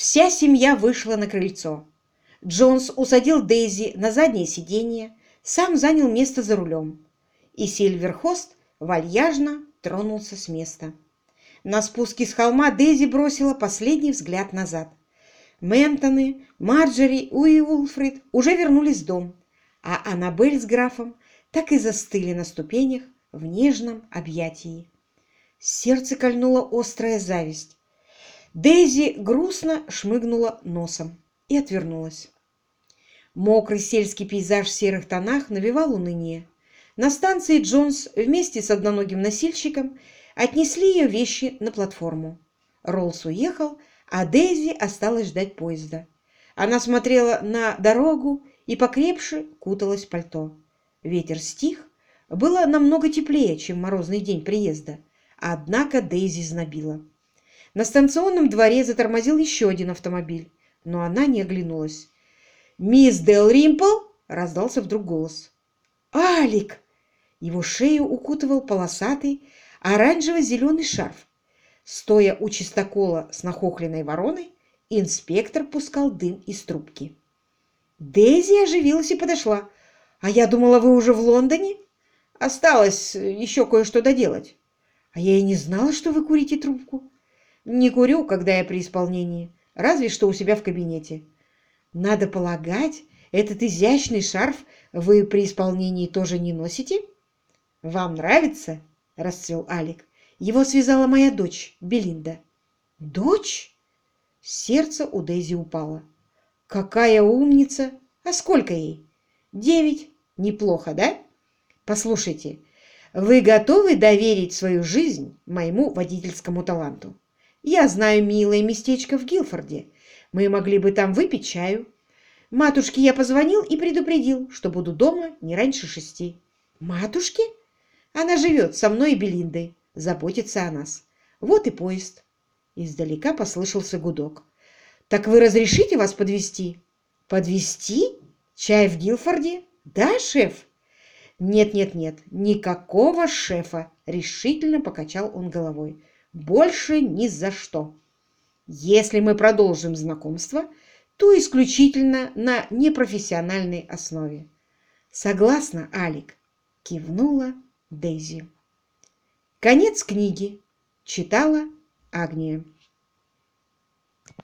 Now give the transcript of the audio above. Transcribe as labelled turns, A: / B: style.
A: Вся семья вышла на крыльцо. Джонс усадил Дейзи на заднее сиденье, сам занял место за рулем. И Сильверхост вальяжно тронулся с места. На спуске с холма Дейзи бросила последний взгляд назад. Ментоны, Марджери и Уилфрид уже вернулись в дом, а Аннабель с графом так и застыли на ступенях в нежном объятии. Сердце кольнула острая зависть. Дейзи грустно шмыгнула носом и отвернулась. Мокрый сельский пейзаж в серых тонах навевал уныние. На станции Джонс вместе с одноногим носильщиком отнесли ее вещи на платформу. Роллс уехал, а Дейзи осталась ждать поезда. Она смотрела на дорогу и покрепше куталась в пальто. Ветер стих, было намного теплее, чем морозный день приезда, однако Дейзи знобила. На станционном дворе затормозил еще один автомобиль, но она не оглянулась. «Мисс Дел Римпл!» — раздался вдруг голос. «Алик!» Его шею укутывал полосатый оранжево-зеленый шарф. Стоя у чистокола с нахохленной вороной, инспектор пускал дым из трубки. Дейзи оживилась и подошла. «А я думала, вы уже в Лондоне? Осталось еще кое-что доделать. А я и не знала, что вы курите трубку. Не курю, когда я при исполнении, разве что у себя в кабинете. Надо полагать, этот изящный шарф вы при исполнении тоже не носите? Вам нравится? Расцвел Алик. Его связала моя дочь, Белинда. Дочь? Сердце у Дейзи упало. Какая умница! А сколько ей? Девять. Неплохо, да? Послушайте, вы готовы доверить свою жизнь моему водительскому таланту? Я знаю милое местечко в Гилфорде. Мы могли бы там выпить чаю. Матушке я позвонил и предупредил, что буду дома не раньше шести. Матушке? Она живет со мной и Белиндой, заботится о нас. Вот и поезд. Издалека послышался гудок. Так вы разрешите вас подвести? Подвести? Чай в Гилфорде? Да, шеф? Нет, нет, нет, никакого шефа, решительно покачал он головой. Больше ни за что. Если мы продолжим знакомство, то исключительно на непрофессиональной основе. Согласна, Алик, кивнула Дейзи. Конец книги. Читала Агния.